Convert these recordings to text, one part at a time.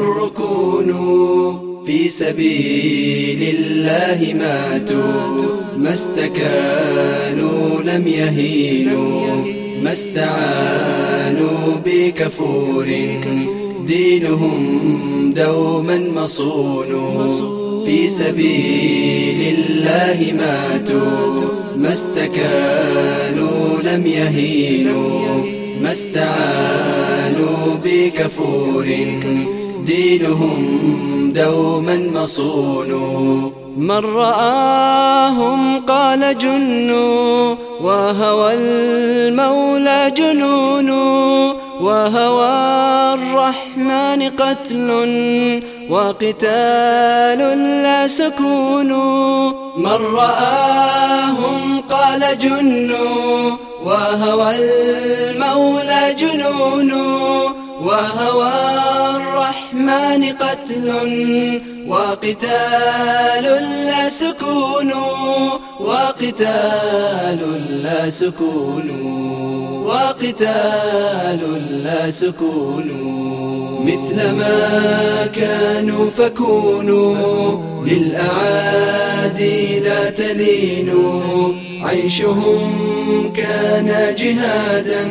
ركونوا في سبيل الله ماتوا ما استكانوا لم يهينوا ما استعانوا بكفور دينهم دوما مصون. في سبيل الله ماتوا ما استكانوا لم يهينوا ما استعانوا بكفور. دينهم دوما مصون. من رآهم قال جنوا وهوى المولى جنون وهوى الرحمن قتل وقتال لا سكون. من رآهم قال جنوا وهوى المولى جنون وهوى الرحمن قتل وقتال لا سكون وقتال لا سكون وقتال لا سكون. مثل ما كانوا فكونوا للأعادي لا تلينوا. عيشهم كان جهادا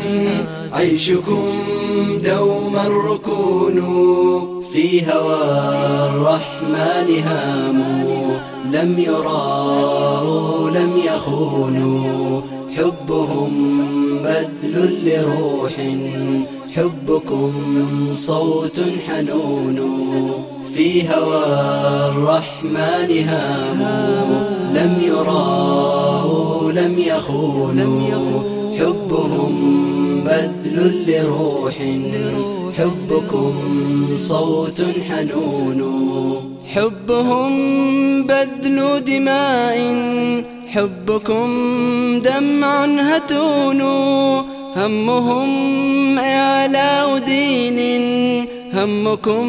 عيشكم دوما ركونوا في هوى الرحمن هاموا لم يراه لم يخونوا حبهم بذل لروح. حبكم صوت حنون. في هوى الرحمن هاموا لم يراه لم يخونوا حبهم بذل لروح حبكم صوت حنون. حبهم بذل دماء حبكم دمع هتون. همهم إعلاء دين همكم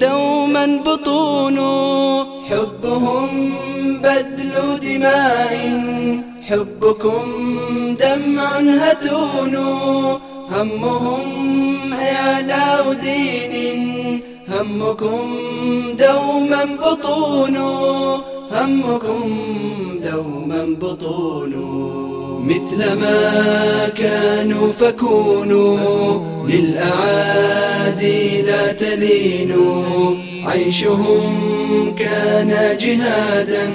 دوما بطون. حبهم بذل دماء حبكم دمع هتون همهم إعلاء دين همكم دوما بطون همكم دوما بطون. مثل ما كانوا فكونوا للأعادي لا تلينوا. عيشهم كان جهادا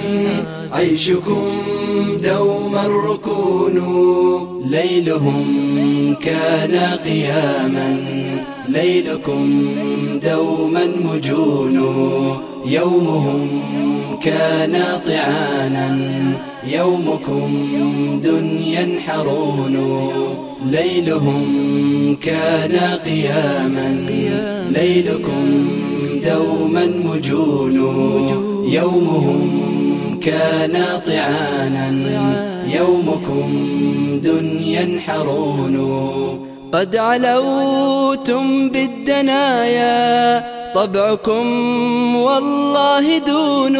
عيشكم دوما ركونوا ليلهم كان قياما ليلكم دوما مجون. يومهم كان طعانا يومكم دنيا حرون ليلهم كان قياما. ليلكم دوما مجون. يومهم كان طعانا. يومكم دنيا حرون. قد علوتم بالدنايا. طبعكم والله دون.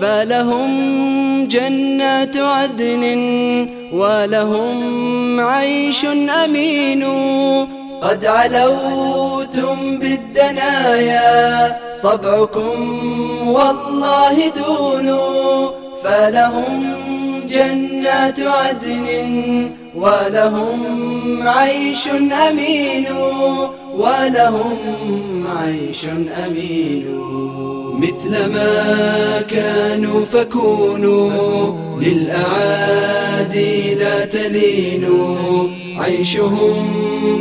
فلهم جنات عدن ولهم عيش أمين. قد علوتم بالدنايا طبعكم والله دون. فلهم جنات عدن ولهم عيش أمين. ولهم عيش أمين. مثل ما كانوا فكونوا للأعادي لا تلينوا عيشهم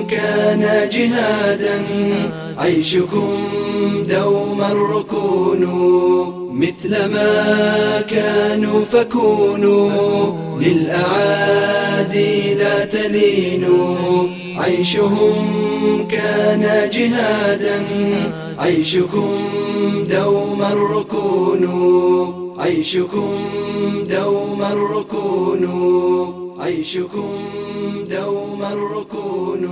كان جهادا عيشكم دوما ركونوا مثل ما كانوا فكونوا للأعادي لا تلينوا عيشهم كان جهادا. عيشكم دوما ركون عيشكم دوما ركون عيشكم دوما ركون